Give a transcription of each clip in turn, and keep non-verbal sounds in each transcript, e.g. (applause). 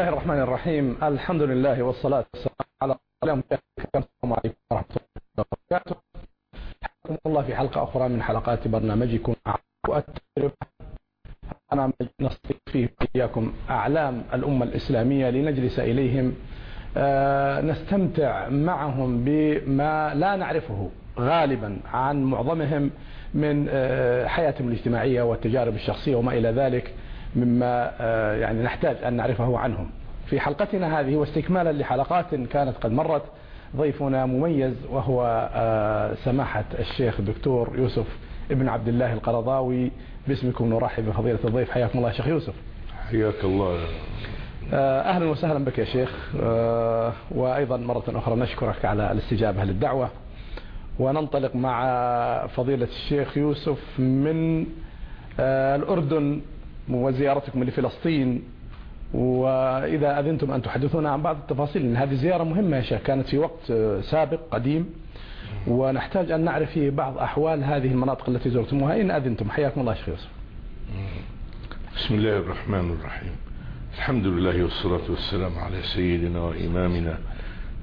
الله الرحمن الرحيم الحمد لله والصلاة والسلام على السلام عليكم ورحمة الله وبركاته حياكم الله في حلقة أخرى من حلقات برنامجكم وأترب أنا نستضيف فيه إياكم أعلام الأمة الإسلامية لنجلس إليهم نستمتع معهم بما لا نعرفه غالبا عن معظمهم من حياتهم الاجتماعية والتجارب الشخصية وما إلى ذلك مما آه، يعني نحتاج أن نعرفه عنهم. في حلقتنا هذه واستكمالا لحلقات كانت قد مرت ضيفنا مميز وهو سماحة الشيخ الدكتور يوسف ابن عبد الله القرضاوي. باسمكم نرحب بفضيلة الضيف. حياكم الله شيخ يوسف. حياك الله. أهلا وسهلا بك يا شيخ. وأيضا مرة أخرى نشكرك على الاستجابة للدعوة. وننطلق مع فضيلة الشيخ يوسف من آه، الأردن. وزيارتكم لفلسطين. وإذا أذنتم أن تحدثونا عن بعض التفاصيل لأن هذه زيارة مهمة يا شيخ كانت في وقت سابق قديم. ونحتاج أن نعرف في بعض أحوال هذه المناطق التي زرتموها. إن أذنتم حياكم الله شيخ يوسف. بسم الله الرحمن الرحيم. الحمد لله والصلاة والسلام على سيدنا وإمامنا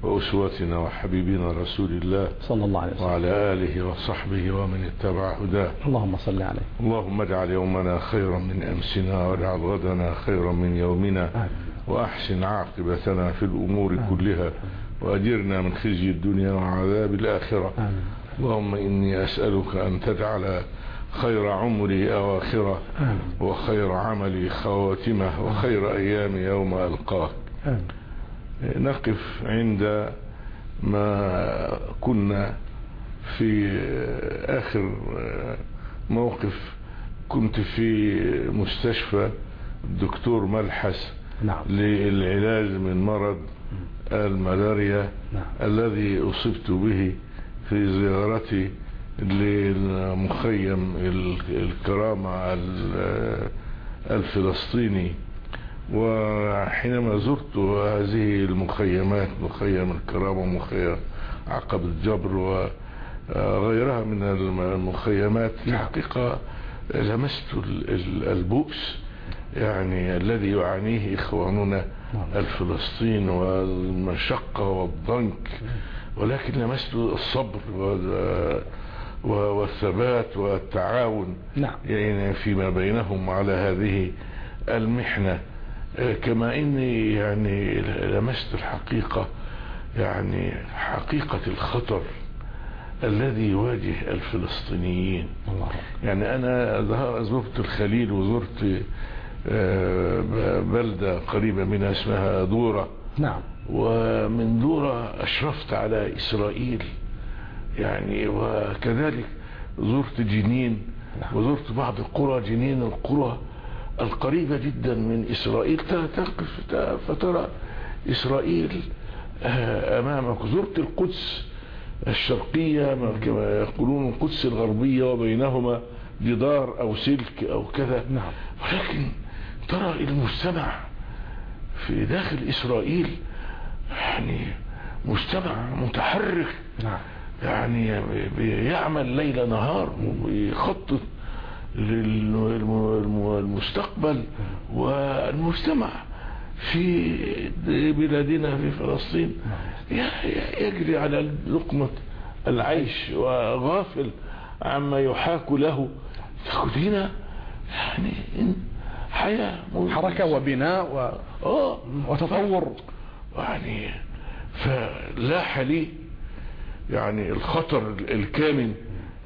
وأسوتنا وحبيبنا رسول الله صلى الله عليه وسلم. وعلى آله وصحبه ومن اتبع هداه. اللهم صل عليه. اللهم اجعل يومنا خيرا من أمسنا واجعل غدنا خيرا من يومنا وأحسن عاقبتنا في الأمور كلها وأجرنا من خزي الدنيا وعذاب الآخرة. اللهم إني أسألك أن تجعل خير عمري أواخرة وخير عملي خواتمه وخير أيام يوم ألقاك. نقف عند ما كنا في آخر موقف كنت في مستشفى الدكتور ملحس نعم. للعلاج من مرض الملاريا نعم. الذي أصبت به في زيارتي للمخيم الكرامة الفلسطيني وحينما زرت هذه المخيمات مخيم الكرامة ومخيم عقب الجبر وغيرها من المخيمات الحقيقة لمست البؤس يعني الذي يعانيه إخواننا الفلسطين والمشقة والضنك ولكن لمست الصبر والثبات والتعاون نعم. يعني فيما بينهم على هذه المحنة كما إني يعني لمست الحقيقة يعني حقيقة الخطر الذي يواجه الفلسطينيين. الله. يعني أنا زرت الخليل وزرت آه، بلدة قريبة منها اسمها دورة. نعم. ومن دورة أشرفت على إسرائيل. يعني وكذلك زرت جنين. نعم. وزرت بعض القرى جنين القرى. القريبة جدا من إسرائيل تقف فترى إسرائيل آه، أمامك زرت القدس الشرقية كما يقولون القدس الغربية وبينهما جدار أو سلك أو كذا نعم. ولكن ترى المجتمع في داخل إسرائيل يعني مجتمع متحرك نعم. يعني بيعمل ليل نهار ويخطط للمستقبل والمجتمع في بلادنا في فلسطين. يجري على لقمة العيش وغافل عما يحاك له. هنا يعني حياة حركة وبناء و... آه وتطور. يعني فلاح لي يعني الخطر الكامن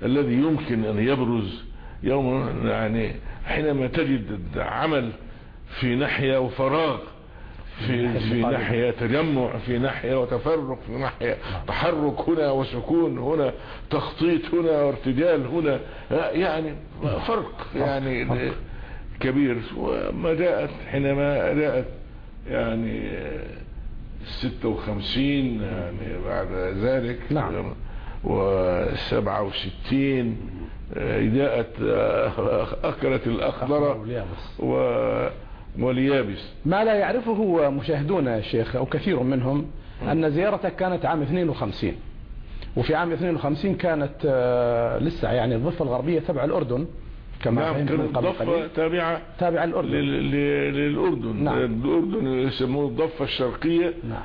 الذي يمكن أن يبرز يوم يعني حينما تجد عمل في ناحية وفراغ في, في ناحية تجمع في ناحية وتفرق في ناحية تحرك هنا وسكون هنا تخطيط هنا وارتجال هنا يعني فرق يعني كبير. وما جاءت حينما جاءت يعني 56 يعني بعد ذلك نعم. وسبعة وستين جاءت أكلت الأخضر واليابس. ما لا يعرفه مشاهدونا يا شيخ أو كثير منهم أن زيارتك كانت عام 52 وفي عام 52 كانت لسه يعني الضفة الغربية تبع الأردن كما نعم كانت الضفة تابعة تابع الأردن لل- لل- للأردن. نعم. الأردن يسموه الضفة الشرقية. نعم.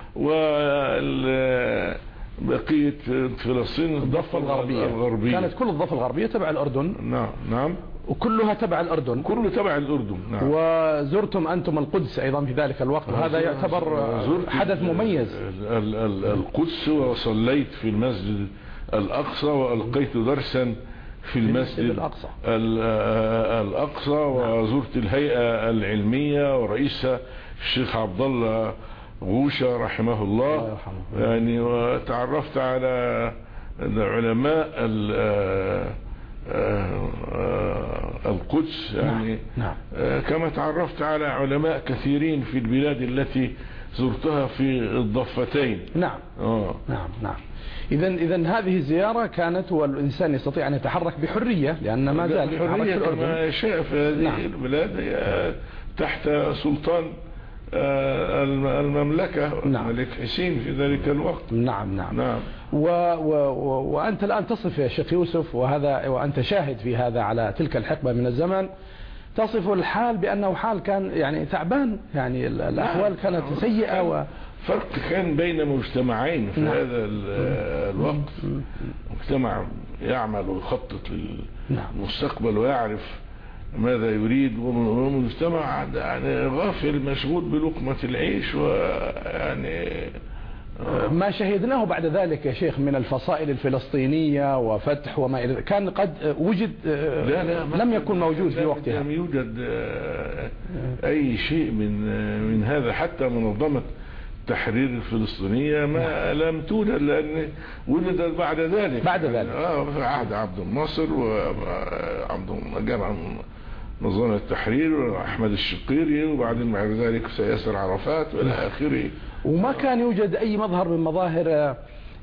وبقية فلسطين الضفة الغربية. الغربية. كانت كل الضفة الغربية تبع الأردن. نعم نعم. وكلها تبع الأردن. كله تبع الأردن نعم. وزرتم أنتم القدس أيضا في ذلك الوقت. وهذا يعتبر حدث مميز. ال- ال- ال- القدس وصليت في المسجد الأقصى وألقيت درسا في المسجد الأقصى. ال- آه، الأقصى وزرت الهيئة العلمية ورئيسها الشيخ عبد الله غوشة رحمه الله. يعني وتعرفت على علماء آه، آه، آه، القدس. يعني نعم آه، كما تعرفت على علماء كثيرين في البلاد التي زرتها في الضفتين. نعم. آه. نعم نعم. إذا إذا هذه الزيارة كانت والإنسان يستطيع أن يتحرك بحرية لأن ما زال الحرية الأردن. كما يشاء في هذه نعم. البلاد تحت سلطان آه، المملكة نعم. الملك حسين في ذلك الوقت نعم نعم نعم و و و وأنت الآن تصف يا شيخ يوسف وهذا وأنت شاهد في هذا على تلك الحقبة من الزمن تصف الحال بأنه حال كان يعني تعبان يعني ال- الأحوال كانت سيئة و فرق كان بين مجتمعين في نعم. هذا ال- الوقت مجتمع يعمل ويخطط نعم. للمستقبل ويعرف ماذا يريد ومجتمع يعني غافل مشغول بلقمة العيش ويعني ما شهدناه بعد ذلك يا شيخ من الفصائل الفلسطينية وفتح وما إلى كان قد وجد لا لا ما لم يكن موجود في وقتها. لم يوجد آه، أي شيء من آه، من هذا. حتى منظمة التحرير الفلسطينية ما لم تولد لأن ولدت بعد ذلك. بعد ذلك. آه في عهد عبد الناصر وعبد جمع نظام التحرير وأحمد الشقيري وبعدين بعد ذلك ياسر عرفات وإلى آخره. وما كان يوجد أي مظهر من مظاهر آه،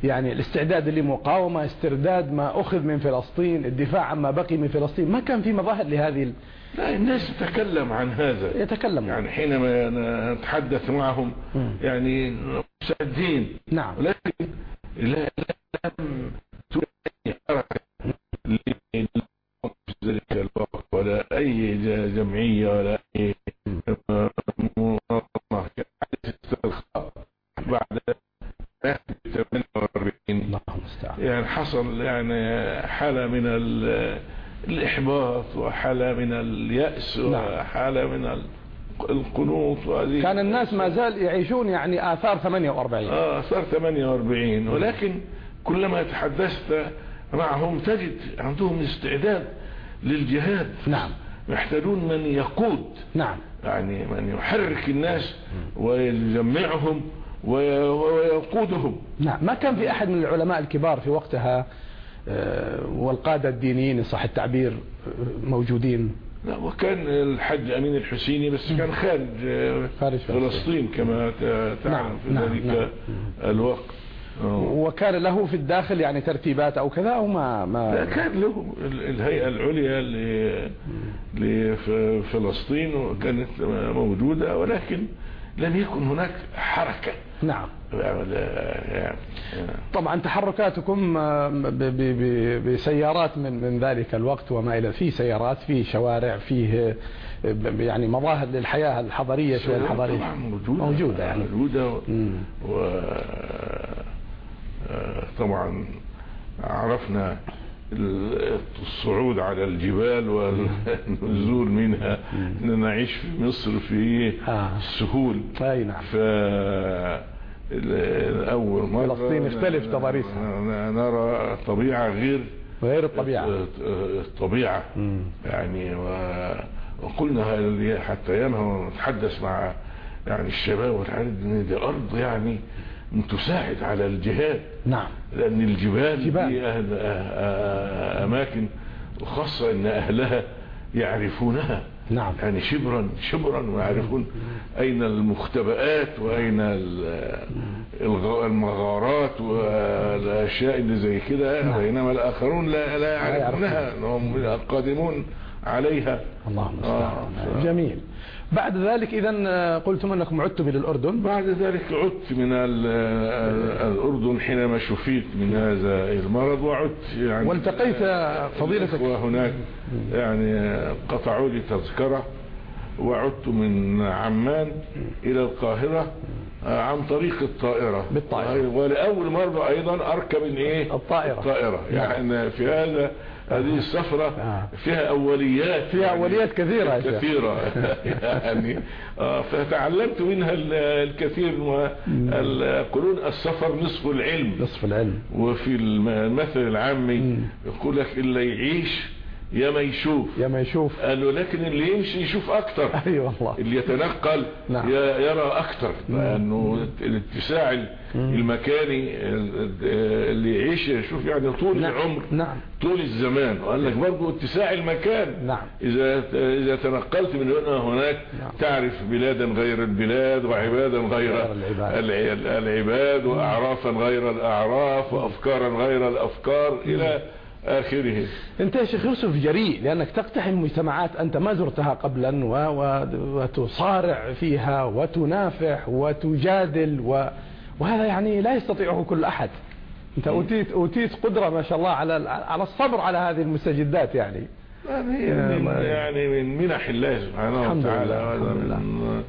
يعني الاستعداد للمقاومة استرداد ما أخذ من فلسطين الدفاع عما بقي من فلسطين. ما كان في مظاهر لهذه لا الناس تتكلم عن هذا. يتكلم يعني حينما نتحدث معهم. يعني مستعدين نعم. ولكن لا لم تولي حركة ل- في ذلك الوقت ولا أي ج- جمعية ولا أي منظمة كانت استرخاء بعد 48 الله المستعان يعني حصل يعني حالة من ال- الإحباط وحالة من اليأس نعم. وحالة من ال- القنوط وهذه. كان الناس ما زال يعيشون يعني آثار 48 آه صار 48 ولكن كلما تحدثت معهم تجد عندهم استعداد للجهاد. نعم. يحتاجون من يقود. نعم. يعني من يحرك الناس ويجمعهم وي- ويقودهم. نعم. ما كان في أحد من العلماء الكبار في وقتها آه، والقادة الدينيين صح التعبير آه، موجودين؟ لا وكان الحج أمين الحسيني بس كان خارج فلسطين. كما ت- تعلم نعم، في نعم، ذلك نعم. الوقت آه. وكان له في الداخل يعني ترتيبات أو كذا أو ما ما كان له ال- الهيئة العليا لفلسطين وكانت موجودة ولكن لم يكن هناك حركة نعم طبعا تحركاتكم آه، ب- ب- ب- بسيارات من من ذلك الوقت وما إلى في سيارات في شوارع فيه آه، يعني مظاهر للحياة الحضرية شوية الحضارية؟ طبعا موجودة موجودة يعني. موجودة مم. و آه، طبعا عرفنا ال- الصعود على الجبال والنزول منها إننا نعيش في مصر في آه. السهول. أي نعم. ف أول مرة فلسطين اختلف تضاريسها. نرى طبيعة غير غير الطبيعة الطبيعة مم. يعني وقلنا حتى ياما نتحدث مع يعني الشباب والحاجات إن دي أرض يعني تساعد على الجهاد نعم لأن الجبال جبال. دي أهل أه- أه- أماكن وخاصة أن أهلها يعرفونها نعم يعني شبرا شبرا ويعرفون أين المختبئات وأين المغارات والأشياء اللي زي كده نعم. بينما الآخرون لا, لا يعرفون. يعرفونها هم القادمون عليها الله آه. المستعان جميل بعد ذلك إذا قلتم أنكم عدتم إلى الأردن. بعد ذلك عدت من الأردن حينما شفيت من هذا المرض وعدت يعني والتقيت فضيلتك. وهناك يعني قطعوا لي تذكرة وعدت من عمان إلى القاهرة عن طريق الطائرة. بالطائرة. ولأول مرة أيضا أركب الإيه؟ الطائرة. الطائرة. يعني في هذا هذه السفرة آه. فيها أوليات فيها يعني. أوليات كثيرة كثيرة. (laughs) يعني آه، فتعلمت منها الكثير يقولون السفر نصف العلم. نصف العلم. وفي المثل العامي يقول لك إلا يعيش يا ما يشوف. يا ما يشوف. قالوا لكن اللي يمشي يشوف أكتر. (laughs) أيوه والله. اللي يتنقل نعم. يرى أكتر. لأنه الاتساع المكاني اللي يعيش يشوف يعني طول نعم. العمر نعم. طول الزمان. وقال لك برضه اتساع المكان. نعم. إذا إذا تنقلت من هنا هناك نعم. تعرف بلادا غير البلاد وعبادا غير, غير العباد. العباد وأعرافا غير الأعراف وأفكارا غير الأفكار إلى آخره. أنت يا شيخ يوسف جريء لأنك تقتحم مجتمعات أنت ما زرتها قبلا و... و... وتصارع فيها وتنافح وتجادل و... وهذا يعني لا يستطيعه كل أحد. أنت أوتيت, أوتيت قدرة ما شاء الله على على الصبر على هذه المستجدات يعني. من, يعني من منح الله سبحانه وتعالى من,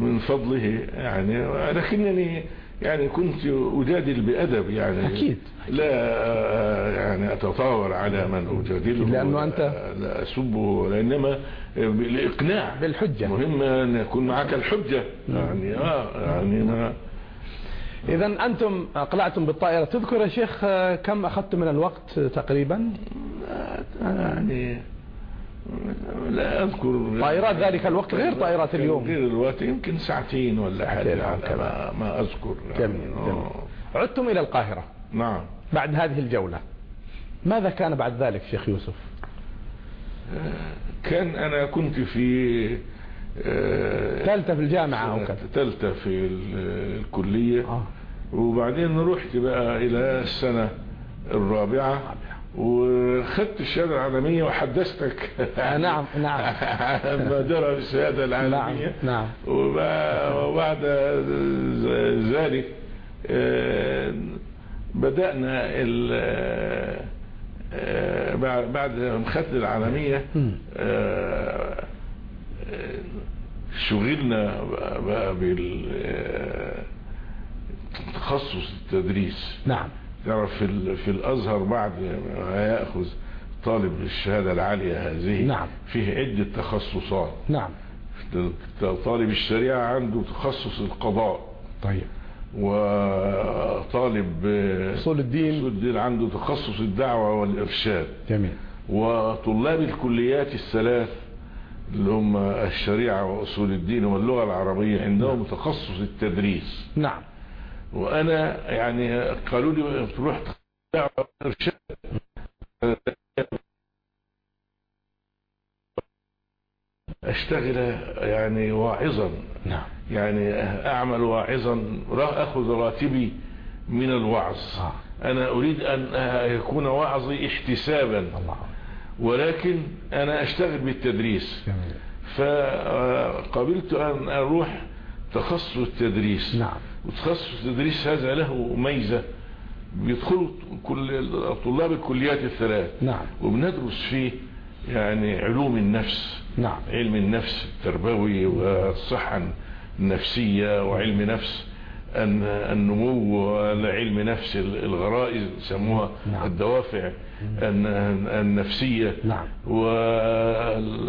من فضله يعني. لكنني يعني كنت أجادل بأدب يعني. أكيد. لا يعني أتطاول على من أجادله. لأنه أنت لا أسبه وإنما بالإقناع. بالحجة. مهم أن يكون معك الحجة. نعم. يعني آه يعني ما. إذا أنتم أقلعتم بالطائرة. تذكر يا شيخ كم أخذتم من الوقت تقريبا؟ يعني لا أذكر. طائرات ذلك الوقت غير طائرات اليوم. غير الوقت يمكن ساعتين ولا حاجة. ما, ما أذكر. جميل, يعني جميل. عدتم إلى القاهرة. نعم. بعد هذه الجولة. ماذا كان بعد ذلك شيخ يوسف؟ كان أنا كنت في آه، ثالثة في الجامعة أو كذا. ثالثة في الكلية. آه. وبعدين رحت بقى إلى السنة الرابعة. وخدت الشهادة العالمية وحدثتك. آه نعم نعم. ما درى الشهادة العالمية. نعم, نعم. وبعد ذلك آه، بدأنا آه، بعد ما خدت العالمية آه، شغلنا بقى بالتخصص التدريس. نعم. تعرف في, في الأزهر بعد ما يأخذ طالب الشهاده العالية هذه نعم. فيه عدة تخصصات. نعم. طالب الشريعة عنده تخصص القضاء. طيب. وطالب أصول الدين. أصول الدين عنده تخصص الدعوة والإرشاد. جميل. وطلاب الكليات الثلاث اللي هم الشريعة وأصول الدين واللغة العربية عندهم نعم. تخصص التدريس. نعم. وأنا يعني قالوا لي تروح أرشاد. أشتغل يعني واعظا. نعم. يعني أعمل واعظا أخذ راتبي من الوعظ. آه. أنا أريد أن يكون وعظي احتسابا. الله. ولكن أنا أشتغل بالتدريس. جميل. فقبلت أن أروح تخصص التدريس. نعم. وتخصص التدريس هذا له ميزة. بيدخلوا كل طلاب الكليات الثلاث. نعم. وبندرس فيه يعني علوم النفس. نعم. علم النفس التربوي والصحة النفسية وعلم نفس. النمو وعلم نفس الغرائز يسموها نعم. الدوافع النفسية نعم. وعلم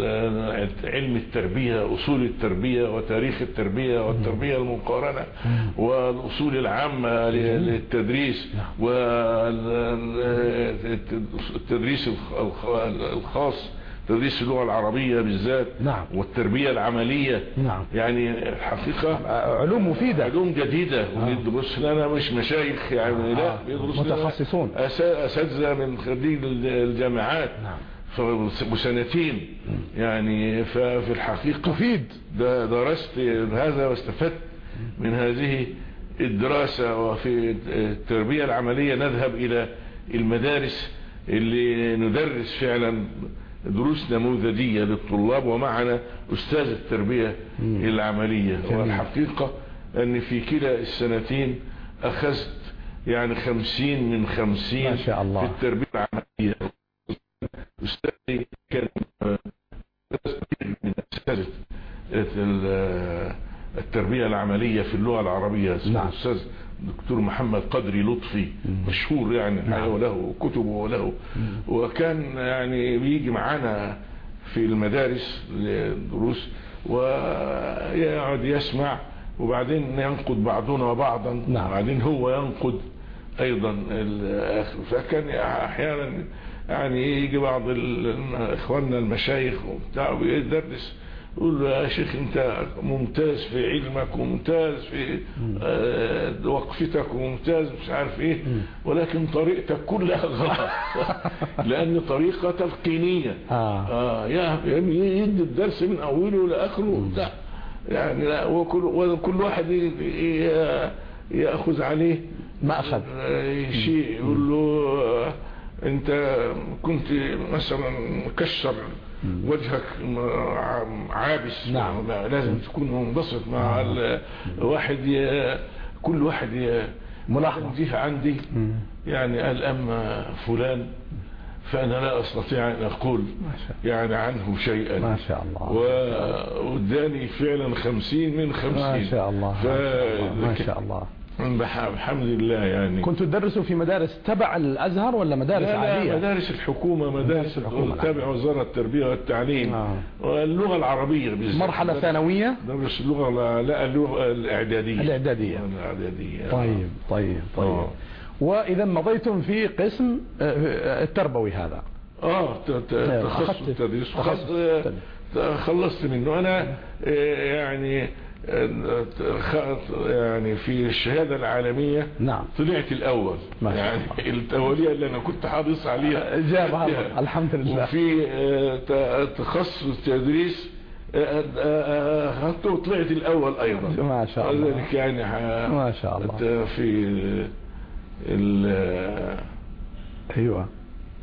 التربية أصول التربية وتاريخ التربية والتربية المقارنة والأصول العامة للتدريس نعم. والتدريس الخاص تدريس اللغة العربية بالذات نعم. والتربية العملية نعم. يعني الحقيقة علوم مفيدة علوم جديدة آه. ويدرس لنا مش مشايخ يعني آه. لا بيدرس متخصصون أساتذة من خريج الجامعات نعم. بسنتين يعني ففي الحقيقة تفيد درست هذا واستفدت من هذه الدراسة وفي التربية العملية نذهب إلى المدارس اللي ندرس فعلا دروس نموذجية للطلاب ومعنا أستاذ التربية مم. العملية. والحقيقة أن في كلا السنتين أخذت يعني خمسين من خمسين ما شاء الله. في التربية العملية أستاذي كان من أساتذة ال- التربية العملية في اللغة العربية اسمه نعم. الأستاذ دكتور محمد قدري لطفي مشهور يعني نعم. وله كتبه وله وكان يعني بيجي معانا في المدارس دروس ويقعد يسمع وبعدين ينقد بعضنا بعضا نعم. وبعدين هو ينقد أيضا الآخر فكان أحيانا يعني يجي بعض إخواننا المشايخ وبتاع ويدرس يقول له يا شيخ انت ممتاز في علمك وممتاز في آه، وقفتك وممتاز مش عارف إيه ولكن طريقتك كلها غلط. (laughs) لأن طريقة تلقينية آه. آه يا يعني يدي الدرس من أوله لاخره لا يعني لا وكل وكل واحد ي- ي- يأخذ عليه. ما أخذ. آه، شيء يقول له آه، انت كنت مثلا مكشر وجهك عابس. نعم. لازم تكون منبسط مع ال- واحد ي- كل واحد ي- ملاحظة. جه عندي. يعني قال أما فلان فأنا لا أستطيع أن أقول ما شاء يعني عنه شيئا. ما شاء الله. واداني فعلا خمسين من خمسين. ما شاء الله. ما شاء الله. الله الحمد لله يعني. كنتوا تدرسوا في مدارس تبع الأزهر ولا مدارس لا لا عادية؟ مدارس الحكومة مدارس الحكومة. تابع وزارة التربية والتعليم. آه. العربية بالذات. مرحلة ثانوية؟ درس اللغة لا- لا اللغة الإعدادية. الإعدادية. الإعدادية. طيب طيب طيب. آه. وإذا مضيتم في قسم آه، التربوي هذا. آه أيوة، تخصص التدريس. خلصت منه. أنا آه، يعني يعني في الشهادة العالمية نعم. طلعت الأول. ما شاء يعني التولية اللي أنا كنت حريص عليها. جابها الله. الحمد لله. وفي آه، تخصص التدريس آه، آه، وطلعت الأول أيضا. ما شاء الله. ذلك يعني ما شاء الله. في ال- أيوه.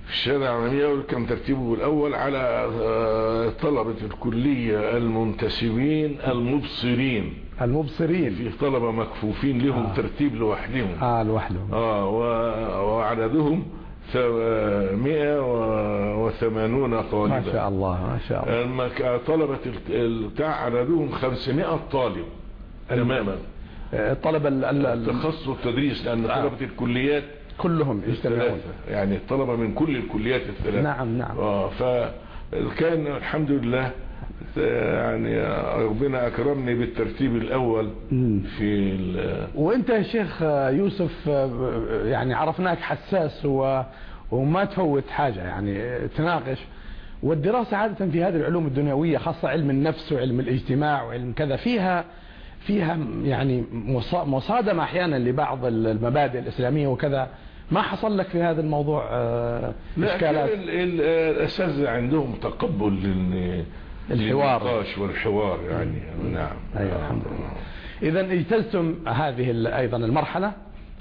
في الشهادة العالمية كان ترتيبه الأول على آه، طلبة الكلية المنتسبين المبصرين. المبصرين. في طلبة مكفوفين لهم آه. ترتيب لوحدهم. آه لوحدهم. آه و- وعددهم مئة وثمانون ما طالبا شاء الله ما شاء الله. ك- طلبة بتاع عددهم 500 طالب تماما. آه، الطلبة ال- ال- ال- تخصص التدريس لأن آه. طلبة الكليات كلهم يجتمعون يعني الطلبة من كل الكليات الثلاثة. نعم نعم. آه فكان الحمد لله يعني ربنا أكرمني بالترتيب الأول. في وأنت يا شيخ يوسف يعني عرفناك حساس و... وما تفوت حاجة يعني تناقش. والدراسة عادة في هذه العلوم الدنيوية خاصة علم النفس وعلم الاجتماع وعلم كذا فيها فيها يعني مصا- مصادمة أحيانا لبعض المبادئ الإسلامية وكذا. ما حصل لك في هذا الموضوع آه، لا إشكالات؟ كان ال- ال- الأساتذة عندهم تقبل الحوار. للنقاش والحوار يعني. نعم. أيوه الحمد لله. اذا اجتزتم هذه أيضا المرحلة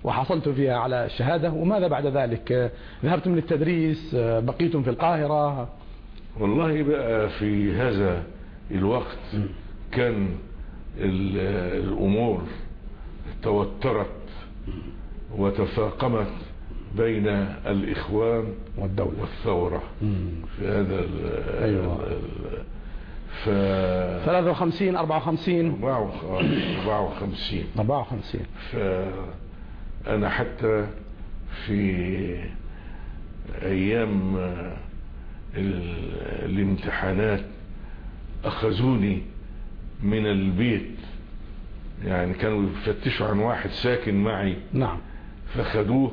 وحصلتم فيها على الشهادة وماذا بعد ذلك؟ ذهبتم للتدريس آه، بقيتم في القاهرة؟ والله بقى في هذا الوقت كان ال- الأمور توترت وتفاقمت. بين الإخوان والدولة. والثورة. في هذا ال أيوة. ال- ف 53 54 54 54 فأنا حتى في أيام ال- الامتحانات أخذوني من البيت. يعني كانوا يفتشوا عن واحد ساكن معي. نعم. فخدوه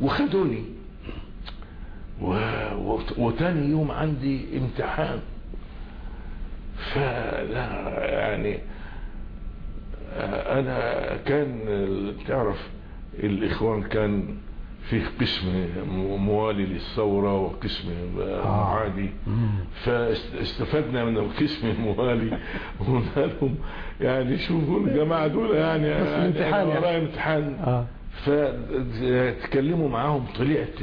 وخدوني. و... و... وتاني يوم عندي امتحان. فلا يعني أنا كان تعرف الإخوان كان فيه قسم موالي للثورة وقسم معادي فاستفدنا من القسم الموالي. (laughs) وقلنا لهم يعني شوفوا الجماعة دول يعني يعني. ورايا امتحان. آه. فتكلموا معاهم طلعت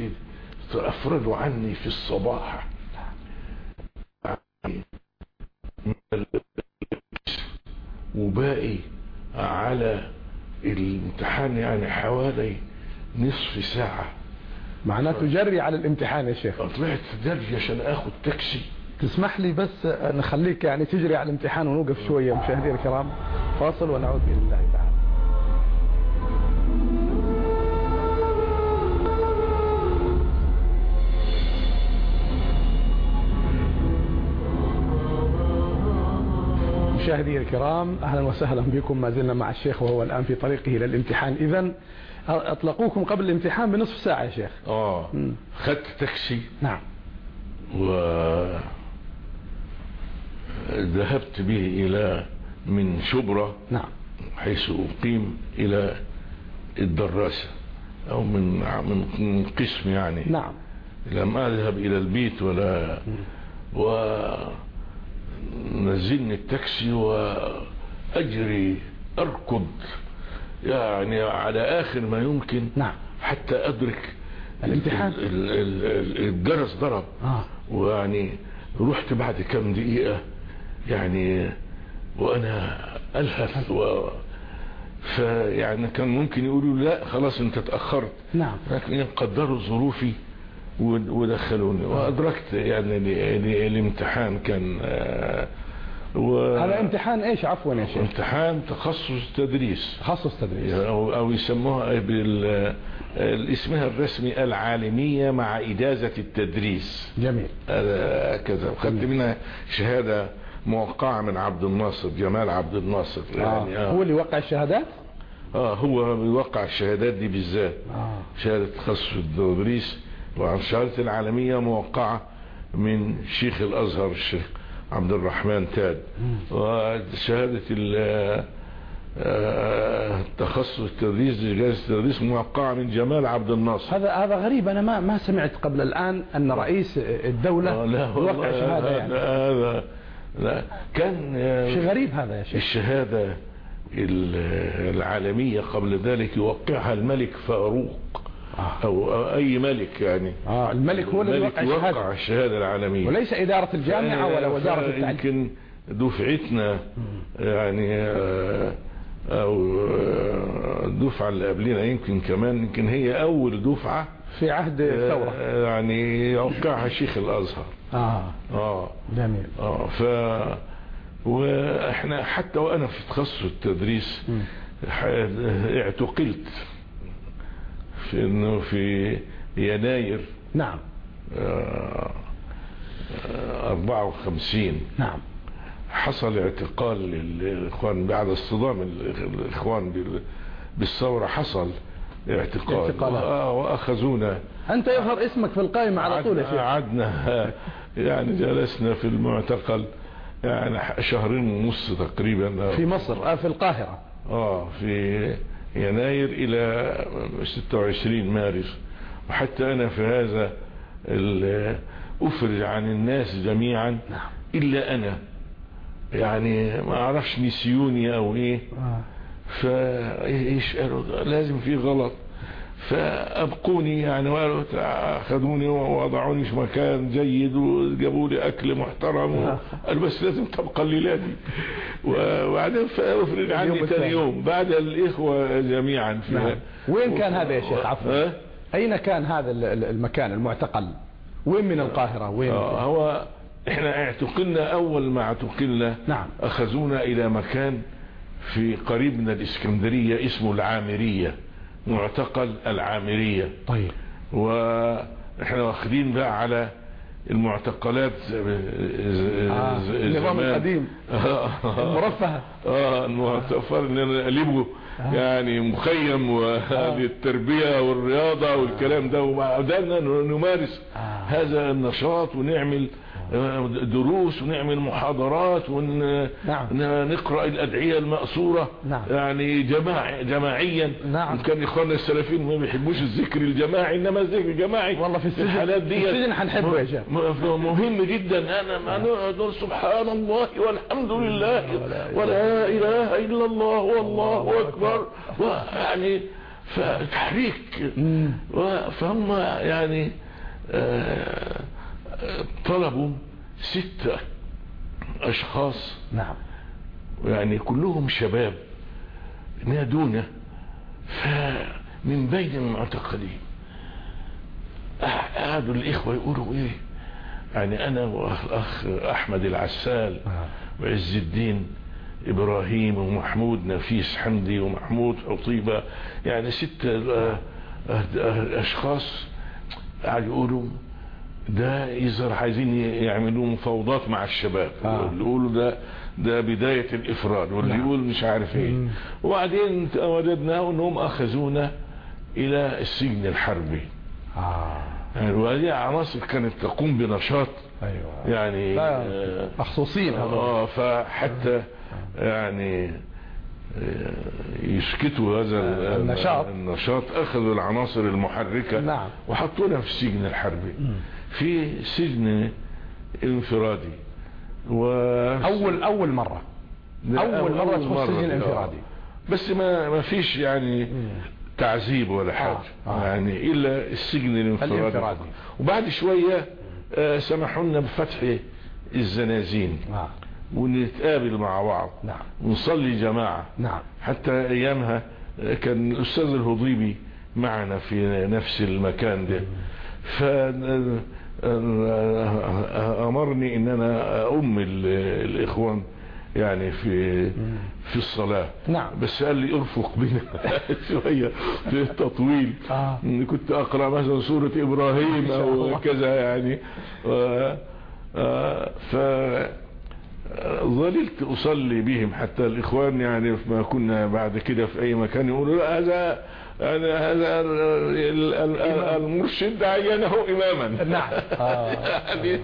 تأفردوا عني في الصباح. وباقي على الامتحان يعني حوالي نصف ساعة. معناته جري على الامتحان يا شيخ. طلعت تجري عشان آخد تاكسي. تسمح لي بس نخليك يعني تجري على الامتحان ونوقف شوية مشاهدينا الكرام. فاصل ونعود بإذن الله تعالى. مشاهدينا الكرام أهلا وسهلا بكم. ما زلنا مع الشيخ وهو الآن في طريقه إلى الامتحان. اذا أطلقوكم قبل الامتحان بنصف ساعة يا شيخ. آه خدت تاكسي. نعم. و ذهبت به إلى من شبرا. نعم. حيث أقيم إلى الدراسة. أو من من قسم يعني. نعم. لم أذهب إلى البيت ولا و نزلني التاكسي وأجري أركض يعني على آخر ما يمكن نعم. حتى أدرك الامتحان. ال- ال- ال- الجرس ضرب. آه. ويعني رحت بعد كم دقيقة يعني وأنا الهث و فيعني كان ممكن يقولوا لا خلاص أنت اتأخرت نعم. لكن قدروا ظروفي ودخلوني. وأدركت يعني ال- ال- الامتحان كان آه، و هذا امتحان إيش؟ عفوا يا شيخ. امتحان تخصص تدريس. تخصص تدريس. أو أو يسموها بال ال- اسمها الرسمي العالمية مع إجازة التدريس. جميل. هذا كذا. خدت منها شهادة موقعة من عبد الناصر جمال عبد الناصر. يعني آه. هو اللي وقع الشهادات؟ آه هو بيوقع الشهادات دي بالذات. آه. شهادة تخصص التدريس. وعن شهادة العالمية موقعة من شيخ الأزهر الشيخ عبد الرحمن تاد. وشهادة ال- آه، تخصص التدريس إجازة التدريس موقعة من جمال عبد الناصر. هذا هذا غريب. أنا ما ما سمعت قبل الآن أن رئيس الدولة آه، لا يوقع شهادة يعني. هذا لا كان آه، شيء غريب هذا يا شيخ. الشهادة ال- العالمية قبل ذلك يوقعها الملك فاروق. أو أو أي ملك يعني. آه الملك هو الملك يوقع الشهادة. الشهادة العالمية. وليس إدارة الجامعة ولا وزارة التعليم. يمكن دفعتنا يعني آه، آه، الدفعة اللي قبلنا يمكن كمان يمكن هي أول دفعة في عهد الثورة. آه، يعني يوقعها شيخ الأزهر. آه. آه. جميل. آه ف وإحنا حتى وأنا في تخصص التدريس اعتقلت في إنه في يناير. نعم. آه، آه، 54 نعم. حصل اعتقال للإخوان بعد اصطدام ال- الإخوان بال- بالثورة حصل اعتقال. وآه، وأخذونا. أنت يظهر اسمك في القائمة على طول يا شيخ. قعدنا (laughs) يعني جلسنا في المعتقل. يعني شهرين ونص تقريبا. في مصر آه في القاهرة. آه في يناير إلى 26 مارس. وحتى أنا في هذا أفرج عن الناس جميعا. نعم. إلا أنا. يعني ما أعرفش نسيوني أو إيه. آه. فايش قالوا لازم في غلط. فأبقوني يعني اخذوني ووضعوني في مكان جيد وجابوا لي أكل محترم قالوا (laughs) بس لازم تبقى الليلة دي وبعدين فافرج عني ثاني. يوم. بعد الإخوة جميعا في نعم. وين كان هذا يا شيخ؟ عفوا؟ أين كان هذا ال- ال- المكان المعتقل؟ وين من القاهرة؟ وين؟ آه، هو إحنا اعتقلنا أول ما اعتقلنا نعم. أخذونا إلى مكان في قريب من الإسكندرية اسمه العامرية. معتقل العامرية طيب وإحنا واخدين بقى على المعتقلات آه. النظام. القديم آه. (laughs) المرفه آه المعتقل إن نقلبه يعني مخيم وللتربية والرياضة والكلام ده وبعدنا نمارس آه. هذا النشاط ونعمل آه، دروس ونعمل محاضرات ونقرأ الأدعية المأثورة نعم. يعني جماع جماعيا. نعم. كان إخواننا السلفيين ما بيحبوش الذكر الجماعي إنما الذكر الجماعي. والله في السجن- الحالات دي في السجن هنحبه يا شيخ. م- مهم جدا. أنا ما نقول سبحان الله والحمد لله ولا إله إلا الله والله أكبر. ويعني فتحريك فهم يعني آه، طلبوا ستة أشخاص. نعم. يعني كلهم شباب نادونا فمن بين المعتقلين. قعدوا الإخوة يقولوا إيه؟ يعني أنا وأخ أحمد العسال وعز الدين إبراهيم ومحمود نفيس حمدي ومحمود عطيبة يعني ست أشخاص قاعد يقولوا ده يظهر عايزين يعملوا مفاوضات مع الشباب آه. اللي يقولوا ده ده بداية الإفراد واللي نعم. يقول مش عارف إيه مم. وبعدين وجدنا إنهم أخذونا إلى السجن الحربي آه. يعني وهذه عناصر كانت تقوم بنشاط أيوة يعني آه، مخصوصين آه فحتى يعني آه، يسكتوا هذا ال- النشاط. النشاط أخذوا العناصر المحركة نعم. وحطونا في السجن الحربي مم. في سجن انفرادي. و أول أول مرة. ده أول مرة تخش سجن آه. انفرادي بس ما ما فيش يعني تعذيب ولا حاجة آه. يعني إلا السجن الانفرادي. الانفرادي. وبعد شوية آه، سمحوا لنا بفتح الزنازين. نعم. ونتقابل مع بعض. نعم. ونصلي جماعة. نعم. حتى أيامها آه، كان الأستاذ الهضيبي معنا في نفس المكان ده. ف أمرني إن أنا أم ال- الإخوان يعني في في الصلاة نعم. بس قال لي أرفق بنا (laughs) شوية في التطويل آه. كنت أقرأ مثلا سورة أو الله. كذا يعني و- آه، ف ظللت أصلي بهم حتى الإخوان يعني ما كنا بعد كده في أي مكان يقولوا لا هذا هذا ال- ال- ال- المرشد عينه إماما. (laughs) نعم. (laughs) آه. يعني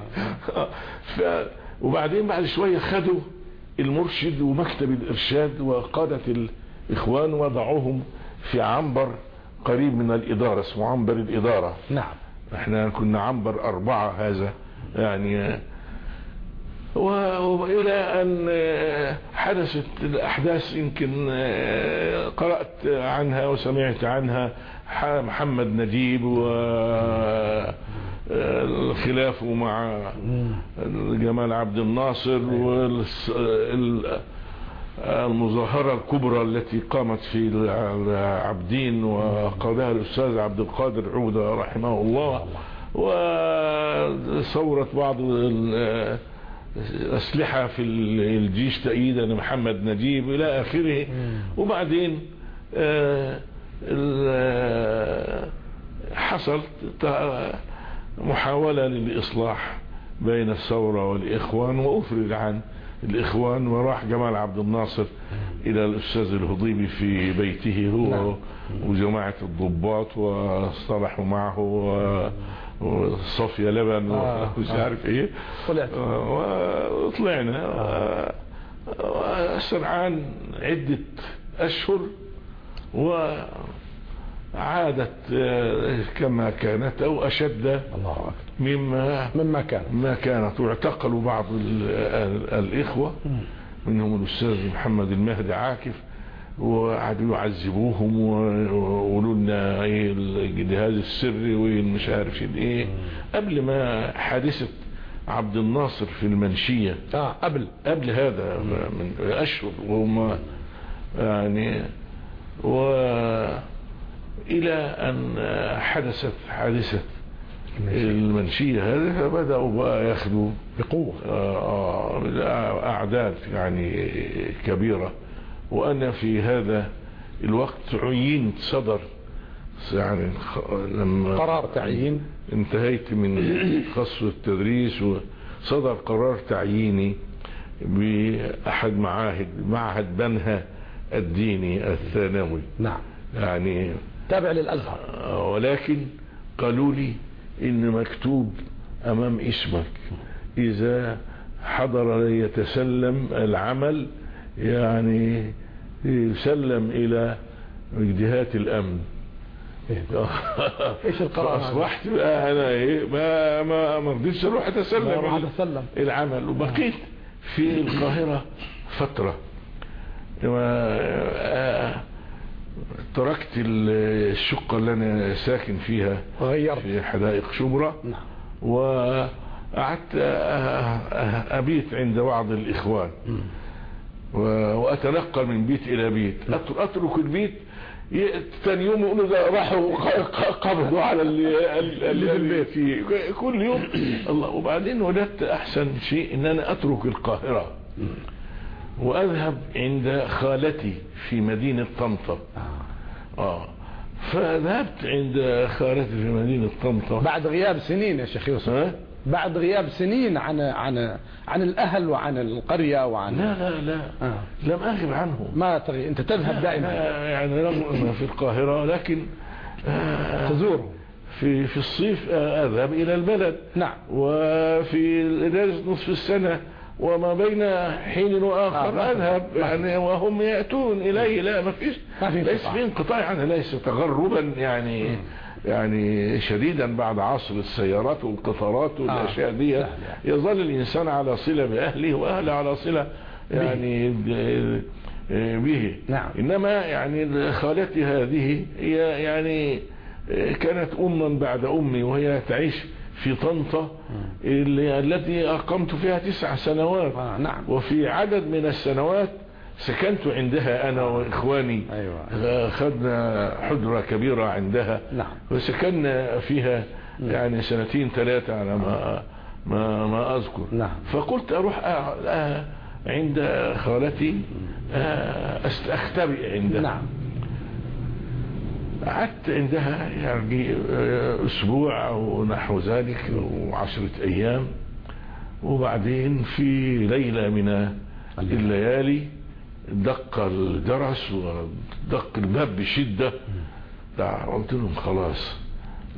ف وبعدين بعد شوية خدوا المرشد ومكتب الإرشاد وقادة الإخوان وضعوهم في عنبر قريب من الإدارة اسمه عنبر الإدارة. نعم. إحنا كنا عنبر أربعة هذا يعني وإلى أن آه، حدثت الأحداث يمكن آه، قرأت عنها وسمعت عنها محمد نجيب والخلاف مع جمال عبد الناصر والمظاهرة الكبرى التي قامت في عبدين وقادها الأستاذ عبد القادر عودة رحمه الله وثورة بعض الأسلحة في الجيش تأييدا لمحمد نجيب إلى آخره. وبعدين آه، آه، حصل ت- محاولة للإصلاح بين الثورة والإخوان وأفرج عن الإخوان وراح جمال عبد الناصر إلى الأستاذ الهضيبي في بيته هو نعم. وجماعة الضباط واصطلحوا معه و- وصفية لبن آه، (laughs) ومش. عارف إيه. طلعت. وطلعنا. آه، وسرعان عدة أشهر وعادت آه، كما كانت أو أشد الله أكبر. مما مما كان. ما كانت. واعتقلوا بعض ال- ال- الإخوة. منهم الأستاذ محمد المهدي عاكف. وقعدوا يعذبوهم ويقولوا لنا إيه الجهاز السري والمش عارف إيه. قبل ما حادثة عبد الناصر في المنشية. آه قبل. قبل هذا من أشهر وهم يعني و إلى أن حدثت حادثة المنشية. هذه فبدأوا بقى ياخدوا بقوة. آه، آه، أعداد يعني كبيرة. وأنا في هذا الوقت عينت صدر يعني لما قرار تعيين. انتهيت من قصر التدريس وصدر قرار تعييني بأحد معاهد معهد بنها الديني الثانوي. نعم. يعني تابع للأزهر. ولكن قالوا لي إن مكتوب أمام اسمك. إذا حضر يتسلم العمل يعني يسلم إلى جهات الأمن. إيش القرار هذا؟ فاصبحت بقى أنا إيه ما ما ما رضيتش أروح أتسلم العمل. وبقيت في و- آه، تركت ال- الشقة اللي أنا ساكن فيها غيرت. في حدائق شبرا نعم. وقعدت أبيت عند بعض الإخوان. و- وأتنقل من بيت إلى بيت. اترك البيت ثاني يوم يقولوا ده راحوا قبضوا على اللي اللي في كل يوم. الله وبعدين وجدت أحسن شيء إن أنا أترك القاهرة. وأذهب عند خالتي في مدينة طنطا آه. فذهبت عند خالتي في مدينة طنطا بعد غياب سنين يا شيخ يوسف؟ بعد غياب سنين عن عن عن الأهل وعن القرية وعن لا لا لا. آه. لم أغب عنهم. ما تغي... أنت تذهب دائما. يعني رغم في القاهرة لكن آه، تزورهم. في في الصيف آه، أذهب إلى البلد. نعم. وفي إجازة نصف السنة وما بين حين آه، أذهب. ما في- يعني وهم يأتون إلي. لا ما فيش. ليس. في انقطاع. يعني ليس تغربا يعني. يعني شديدا بعد عصر السيارات والقطارات والأشياء دي سهل يظل الإنسان على صلة بأهله واهله على صلة يعني به. نعم. إنما يعني خالتي هذه هي يعني كانت أما بعد أمي وهي تعيش في طنطا اللي التي أقمت فيها تسع سنوات. آه نعم. وفي عدد من السنوات سكنت عندها أنا وإخواني. أيوه. خدنا حجرة كبيرة عندها. نعم. وسكننا فيها يعني سنتين ثلاثة على ما ما ما أذكر. نعم. فقلت أروح عند خالتي أست- أختبئ عندها. نعم. قعدت عندها يعني أسبوع أو نحو ذلك أو عشرة أيام. وبعدين في ليلة من الليالي دق الجرس ودق الباب بشدة. قلت لهم خلاص.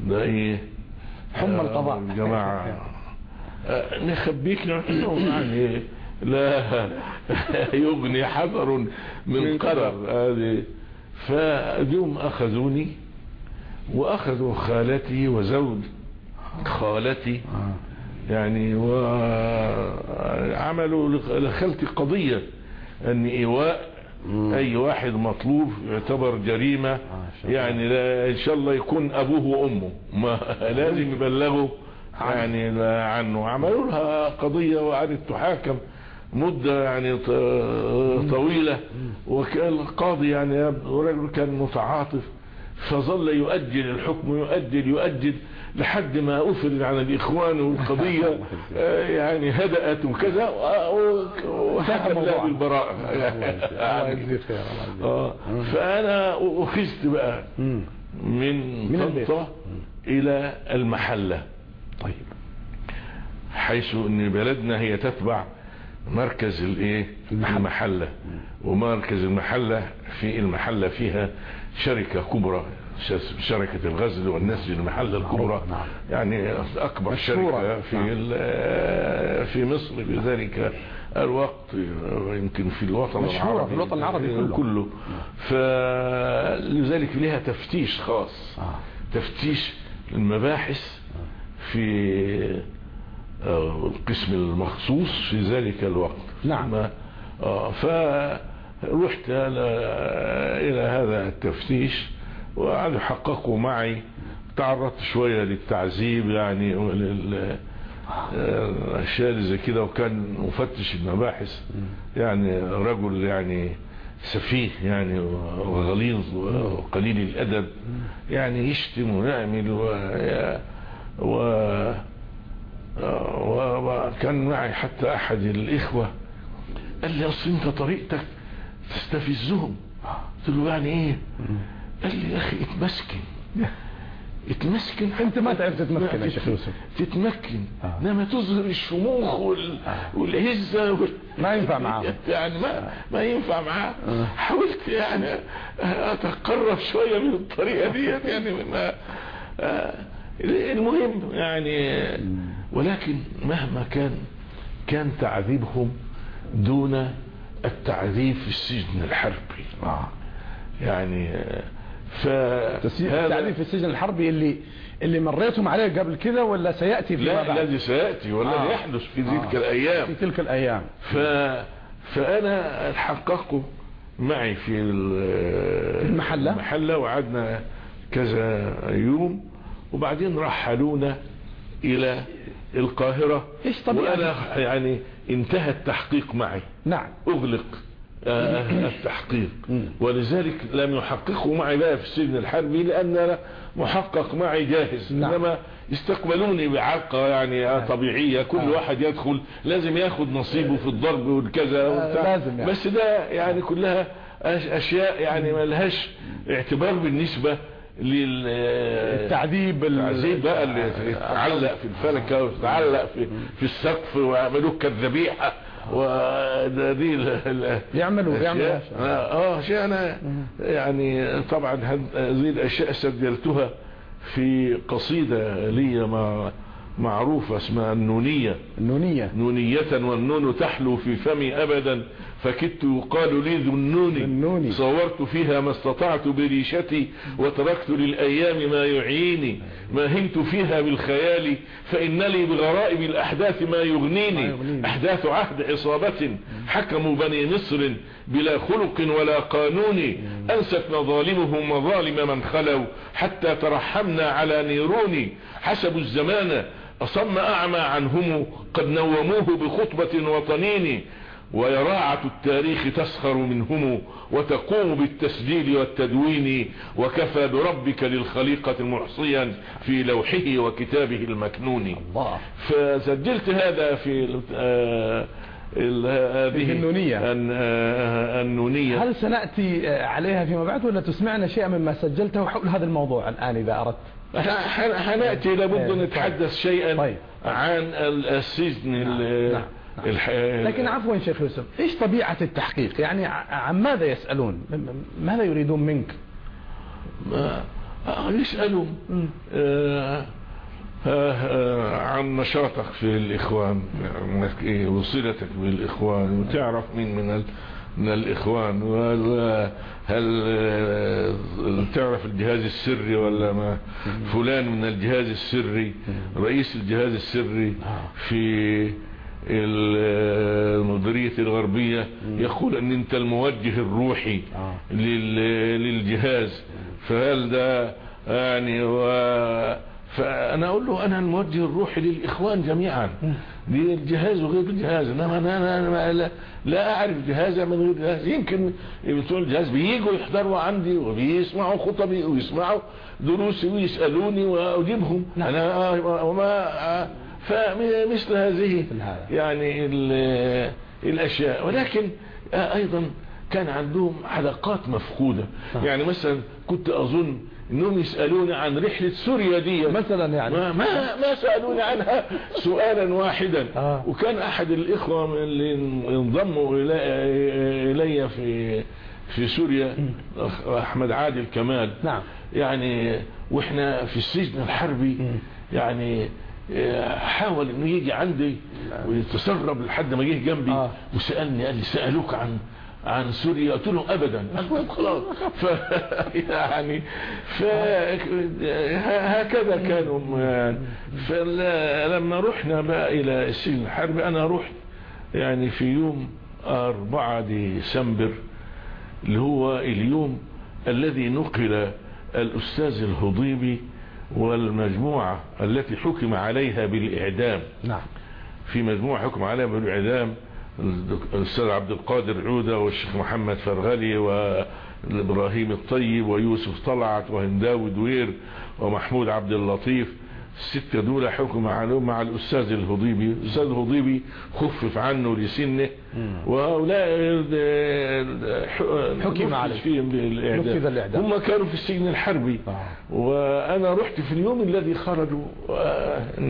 ده إيه. حمى آه، القضاء. جماعة. آه، نخبيك يعني. لا (laughs) يغني حذر من قدر هذه. فاليوم أخذوني وأخذوا خالتي وزوج خالتي. آه. يعني وعملوا لخالتي قضية. أن إيواء. أي واحد مطلوب يعتبر جريمة. الله. يعني لا إن شاء الله يكون أبوه وأمه. ما (laughs) لازم يبلغوا يعني عنه. عملوا لها قضية وقعدت تحاكم مدة يعني طويلة. وكان القاضي يعني رجل كان متعاطف فظل يؤجل الحكم يؤجل يؤجل. لحد ما أفرج عن الإخوان والقضية (laughs) آه، يعني هدأت وكذا وحكم. لها (laughs) الله (laughs) الله يجزيه آه، فأنا أخذت بقى. من. طنطا إلى المحلة. طيب. حيث إن بلدنا هي تتبع مركز الإيه؟ المحلة. ومركز المحلة في المحلة فيها شركة كبرى. شركة الغزل والنسج المحلة الكبرى نعم. يعني أكبر مشهورة. شركة في نعم. في مصر في ذلك الوقت يمكن في الوطن مشهورة العربي في الوطن العربي كله. كله فلذلك لها تفتيش خاص آه. تفتيش المباحث في آه، القسم المخصوص في ذلك الوقت نعم. آه، فرحت إلى هذا التفتيش وقعدوا يحققوا معي. تعرضت شوية للتعذيب يعني الاشياء اللي زي كده وكان مفتش المباحث. يعني رجل يعني سفيه يعني وغليظ وقليل الأدب. يعني يشتم ويعمل و... و- وكان معي حتى أحد الإخوة. قال لي أصل أنت طريقتك تستفزهم. قلت له يعني إيه؟ قال لي يا أخي اتمسكن. (laughs) اتمسكن. أنت ما تعرف تتمكن يا شيخ يوسف. تتمكن. آه. إنما تظهر الشموخ وال... والعزة وال... ما ينفع معاهم. يعني ما ما ينفع معاه آه. حاولت يعني أتقرب شوية من الطريقة ديت يعني ما آه، المهم يعني ولكن مهما كان كان تعذيبهم دون التعذيب في السجن الحربي. آه. يعني آه، التعذيب في السجن الحربي اللي اللي مريتم عليه قبل كده ولا سيأتي فيما لا بعد الذي سيأتي والذي آه. يحدث في تلك آه. الأيام. في تلك الأيام. ف... فأنا حققوا معي في ال- المحلة؟ المحلة وقعدنا كذا يوم وبعدين رحلونا إلى القاهرة. إيش طبيعة؟ وأنا يعني انتهى التحقيق معي. نعم. أغلق. التحقيق ولذلك لم يحققوا معي بقى في السجن الحربي لأن أنا محقق معي جاهز نعم. إنما استقبلوني بعلقة يعني آه، طبيعية كل آه. واحد يدخل لازم ياخد نصيبه في الضرب والكذا. لازم يعني. بس ده يعني كلها أش- أشياء يعني ما لهاش اعتبار بالنسبة لل التعذيب ال- التعذيب بقى اللي يتعلق في الفلكة ويتعلق في في السقف ويعملوه كالذبيحة ال- يعملوا يعملوا. آه آه، اشياء أنا يعني طبعا هذ- هذه الأشياء سجلتها في قصيدة لي مع معروفة اسمها النونية. النونية. نونية والنون تحلو في فمي أبدا. فكدت يقال لي ذو النون. صورت فيها ما استطعت بريشتي وتركت للأيام ما يعيني. ما هنت فيها بالخيال فإن لي بغرائب الأحداث ما يغنيني. أحداث عهد عصابة. حكموا بني مصر بلا خلق ولا قانون. أنست مظالمهم مظالم من خلوا. حتى ترحمنا على نيرون. حسبوا الزمان. أصم أعمى عنهم. قد نوموه بخطبة وطنين. ويراعة التاريخ تسخر منهم وتقوم بالتسجيل والتدوين وكفى بربك للخليقة محصيا في لوحه وكتابه المكنون الله فسجلت هذا في آه، هذه النونية. الن- آه، النونية هل سنأتي عليها فيما بعد ولا تسمعنا شيئا مما سجلته حول هذا الموضوع الآن إذا أردت حنأتي لابد طيب. نتحدث شيئا طيب. عن ال- السجن ال- نعم. الح- لكن عفوا شيخ يوسف إيش طبيعة التحقيق؟ يعني ع- عن ماذا يسألون؟ ماذا يريدون منك؟ ما- آه، يسألوا آه، آه، آه، عن نشاطك في الإخوان انك إيه وصلتك بالإخوان وتعرف مين من ال من الإخوان وهل آه، تعرف الجهاز السري ولا ما؟ فلان من الجهاز السري رئيس الجهاز السري في المديرية الغربية يقول أن أنت الموجه الروحي آه. لل- للجهاز. فهل ده يعني و فأنا أقول له أنا الموجه الروحي للإخوان جميعا. للجهاز وغير الجهاز. انما أنا, أنا, أنا لا, لا أعرف جهازا من غير جهاز. يمكن بتوع الجهاز بييجوا يحضروا عندي وبيسمعوا خطبي ويسمعوا دروسي ويسألوني وأجيبهم. أنا وما فمثل هذه. يعني ال- الأشياء. ولكن أيضا كان عندهم حلقات مفقودة. يعني مثلا كنت أظن إنهم يسألوني عن رحلة سوريا دي. مثلا يعني. ما, ما, ما سألوني عنها سؤالا واحدا. آه. وكان أحد الإخوة اللي انضموا إلي في في سوريا أحمد عادل كمال. نعم. يعني وإحنا في السجن الحربي. يعني حاول إنه يجي عندي ويتسرب لحد ما جه جنبي آه. وسألني قال لي سألوك عن عن سوريا؟ قلت له ابدا. (laughs) خلاص. ف (laughs) يعني ف هكذا كانوا. فلما رحنا بقى إلى السجن الحربي أنا رحت يعني في يوم 4 ديسمبر اللي هو اليوم الذي نقل الأستاذ الهضيبي والمجموعة التي حكم عليها بالإعدام. نعم. في مجموعة حكم عليها بالإعدام الأستاذ عبد القادر عودة والشيخ محمد فرغلي وإبراهيم الطيب ويوسف طلعت وهنداوي دوير ومحمود عبد اللطيف الستة دول حكم عليهم مع الأستاذ الهضيبي. الأستاذ الهضيبي خفف عنه لسنه وهؤلاء حكم عليه. فيهم بالإعدام نفذ الإعدام. هم كانوا في السجن الحربي. آه. وأنا رحت في اليوم الذي خرجوا آه،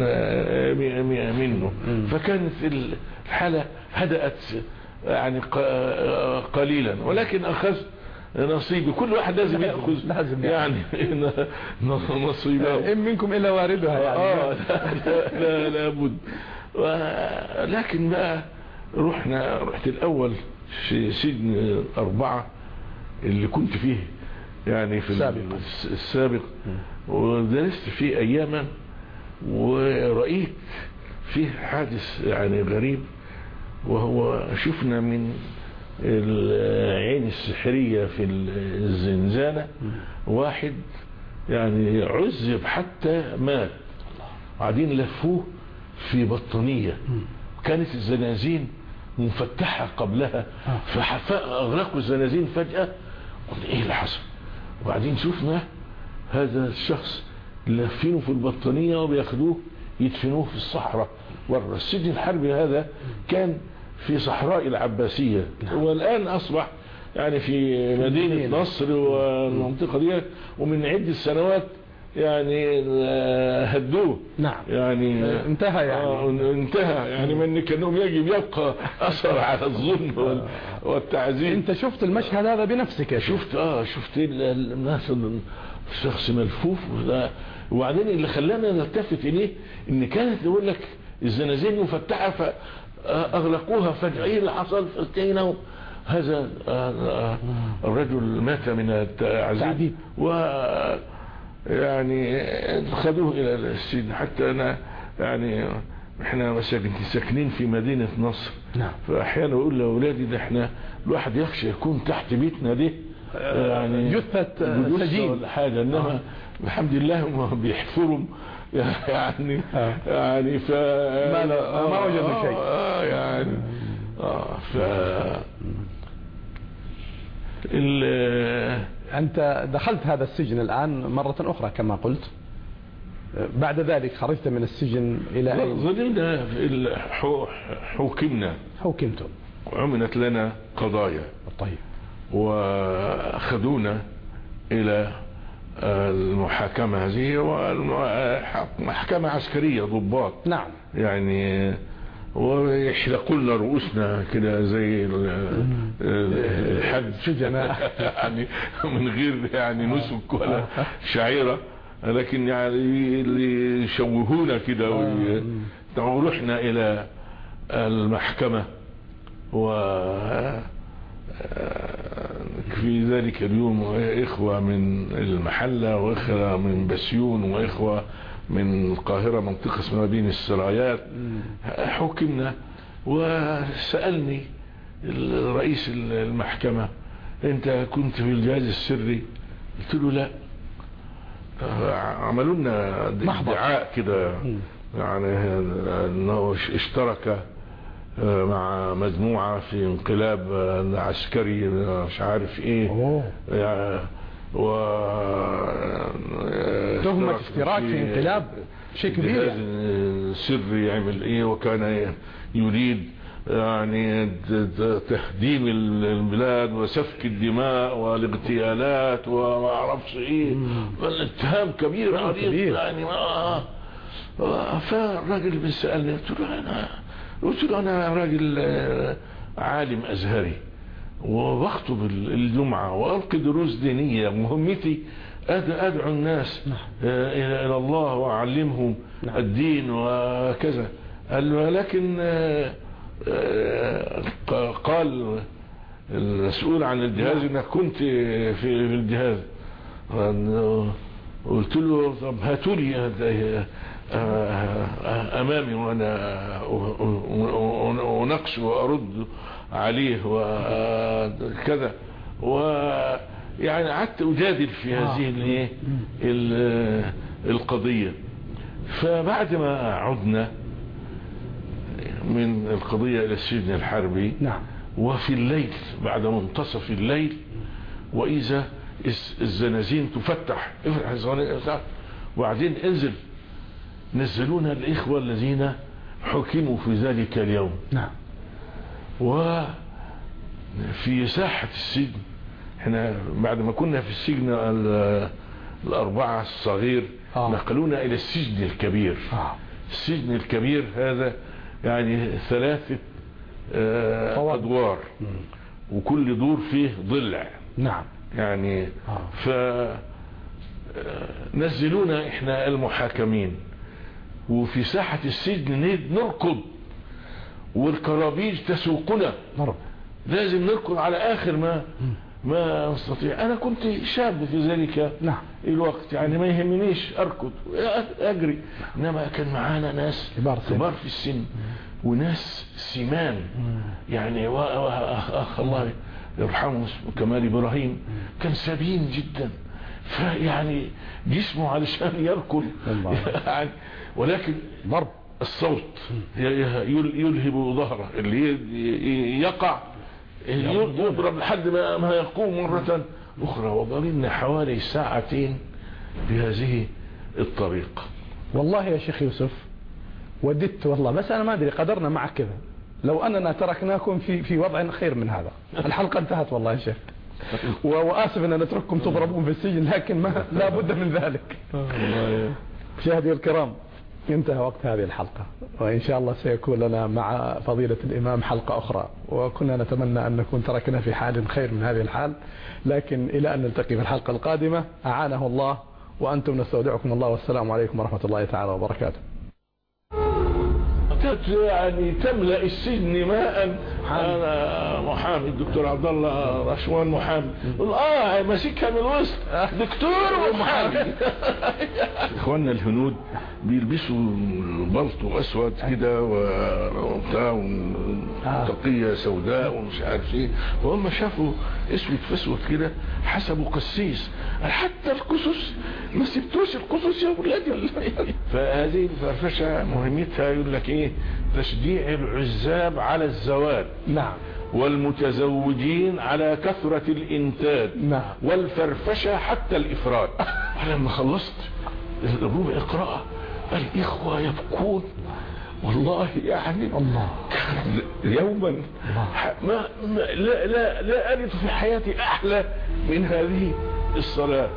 منه. فكانت الحالة هدأت يعني آه، قليلا. ولكن أخذت نصيبي كل واحد لازم يأخذ. لازم يعني (laughs) نصيبه. إن منكم إلا واردها يعني. آه لا لا لابد لكن بقى رحنا رحت الأول في سجن اربعة اللي كنت فيه يعني في السابق. الس- السابق. ودرست فيه أياما ورأيت فيه حادث يعني غريب وهو شفنا من العين السحرية في الزنزانة واحد يعني عذب حتى مات. قاعدين لفوه في بطانية كانت الزنازين مفتحة قبلها آه. فأغلقوا الزنازين فجأة. قلت إيه اللي حصل؟ وبعدين شفنا هذا الشخص لافينه في البطانية وبياخدوه يدفنوه في الصحراء. ورا السجن الحربي هذا كان في صحراء العباسية. والآن أصبح يعني في مدينة نصر والمنطقة دي ومن عدة سنوات يعني آه، هدوه. نعم. يعني آه، انتهى يعني. آه، انتهى. يعني من كأنهم يجب يبقى أثر على الظلم وال- والتعذيب انت شفت المشهد هذا بنفسك يا شفت آه شفت ال- ال- الناس الشخص ملفوف. وبعدين اللي خلانا نلتفت إليه إن كانت يقول لك الزنازين مفتحة فاغلقوها فجأة إيه اللي حصل فلقينا هذا آه، آه، الرجل مات من التعذيب تعذيب. و يعني خدوه إلى السجن. حتى أنا يعني إحنا ساكنين في مدينة نصر. نعم. فأحيانا أقول لأولادي ده إحنا الواحد يخشى يكون تحت بيتنا دي يعني جثة سجين. ولا حاجة إنما الحمد لله هم بيحفروا (laughs) يعني آه. يعني ف ما ما وجدوا آه، شيء. آه يعني آه ف ال أنت دخلت هذا السجن الآن مرة أخرى كما قلت. بعد ذلك خرجت من السجن إلى أين ظلمنا في ال- حو- حكمنا حكمتم وعملت لنا قضايا. طيب. وخذونا إلى المحاكمة هذه ومحكمة عسكرية ضباط. نعم. يعني ويحلقوا رؤوسنا كده زي ال- الحد. (laughs) يعني من غير يعني نسك ولا شعيرة. لكن يعني اللي يشوهونا كده وي- ورحنا إلى المحكمة. و في ذلك اليوم إخوة من المحلة وإخوة من بسيون وإخوة من القاهرة منطقة اسمها بين السرايات. حكمنا وسألني رئيس المحكمة أنت كنت في الجهاز السري؟ قلت له لا. عملوا لنا. ادعاء كده يعني إنه اشترك مع مجموعة في انقلاب عسكري مش عارف إيه أوه. يعني و تهمة اشتراك في انقلاب شيء كبير سري يعمل إيه وكان يريد يعني تهديم البلاد وسفك الدماء والاغتيالات وما أعرفش إيه الاتهام كبير عريض كبير. يعني ما فالراجل بيسألني قلت له أنا قلت له أنا راجل آه، عالم أزهري وبخطب الجمعة وألقي دروس دينية مهمتي أد- أدعو الناس آه، إلى الله وأعلمهم نعم. الدين وكذا. قال له لكن آه، قال المسؤول عن الجهاز إنك كنت في الجهاز. قلت له طب هاتوا لي آه، آه، أمامي وأنا أ- أ- أناقش وأرد عليه وكذا ويعني قعدت أجادل في هذه الايه ال- القضية. فبعد ما عدنا من القضية إلى السجن الحربي نعم. وفي الليل بعد منتصف الليل وإذا الز- الزنازين تفتح. افتح الزنازين. وبعدين انزل. نزلونا الإخوة الذين حكموا في ذلك اليوم نعم وفي ساحة السجن إحنا بعد ما كنا في السجن ال- الأربعة الصغير آه. نقلونا إلى السجن الكبير آه. السجن الكبير هذا يعني ثلاثة آه،. أدوار وكل دور فيه ضلع نعم يعني آه. ف آه، إحنا المحاكمين وفي ساحة السجن نركض والكرابيج تسوقنا. لازم نركض على آخر ما ما نستطيع. أنا كنت شاب في ذلك نعم. الوقت يعني ما يهمنيش أركض أجري. إنما كان معانا ناس كبار في السن وناس سمان يعني. اخ الله يرحمه كمال إبراهيم. كان سبين جدا. فيعني جسمه علشان يركض. (laughs) يعني ولكن ضرب. الصوت يلهب ظهره اللي يقع يضرب لحد ما يقوم مرة أخرى وظللنا حوالي ساعتين بهذه الطريقة. والله يا شيخ يوسف وددت والله بس أنا ما أدري قدرنا معك كذا. لو أننا تركناكم في في وضع خير من هذا. الحلقة انتهت والله يا شيخ. (laughs) وآسف أن نترككم تضربون في السجن لكن ما لا بد من ذلك. (laughs) مشاهدي الكرام انتهى وقت هذه الحلقة. وإن شاء الله سيكون لنا مع فضيلة الإمام حلقة أخرى. وكنا نتمنى أن نكون تركنا في حال خير من هذه الحال. لكن إلى أن نلتقي في الحلقة القادمة أعانه الله وأنتم نستودعكم الله والسلام عليكم ورحمة الله تعالى وبركاته. يعني تملأ السجن ماء. أنا محامي الدكتور عبد الله رشوان محامي آه ماسكها من الوسط. (laughs) دكتور ومحامي (laughs) إخواننا الهنود بيلبسوا بلطو اسود كده وبتاع وطاقيه سوداء ومش عارف إيه. فهم شافوا أسود فاسود كده حسبوا قسيس. حتى القصص ما سبتوش القصص يا ولادي فهذه الفرفشة مهمتها يقول لك إيه؟ تشجيع العزاب على الزواج نعم. والمتزوجين على كثرة الإنتاج. نعم. والفرفشة حتى الإفراد. (laughs) لما خلصت الربع اقرأ الإخوة يبكون. والله يعني الله. يوما ما, ما لا لا لا أجد في حياتي أحلى من هذه الصلاة.